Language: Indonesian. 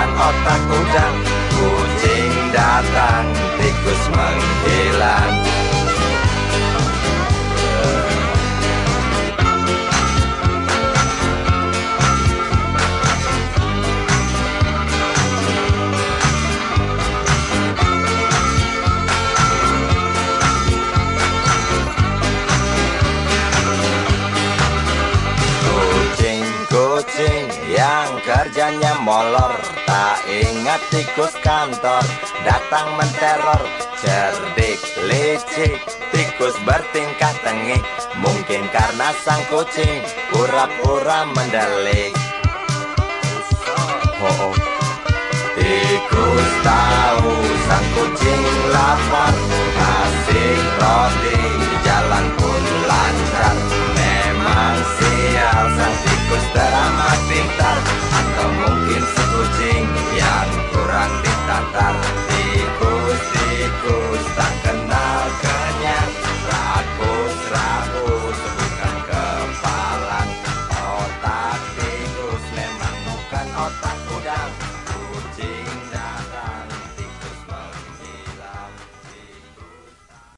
bukan otak udang Kucing datang, tikus menghilang kerjanya molor Tak ingat tikus kantor. Datang menteror Cerdik, licik. Tikus bertingkah tengik Mungkin karena sang kucing Pura-pura mendelik. Oh, oh. Tikus tahu sang kucing lapar Kasih roti jalan pun lancar. Memang sial sang tikus teramat pintar Yes.